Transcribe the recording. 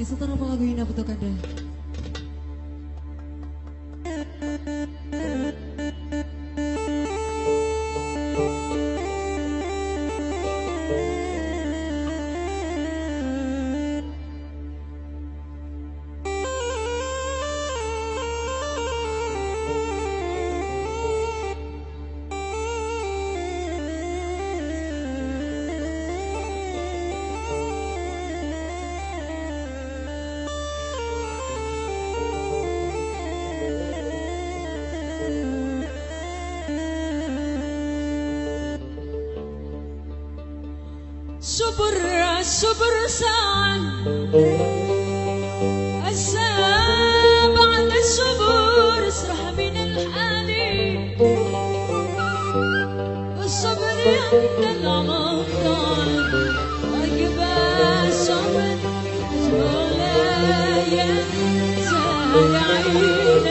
sebagai setara pengagui nabuh kanda صبر صبر ساعة. الساعة بعد الصبر اسرح من الحالي والصبر عند العمطان عقب الصبر مولاي زاد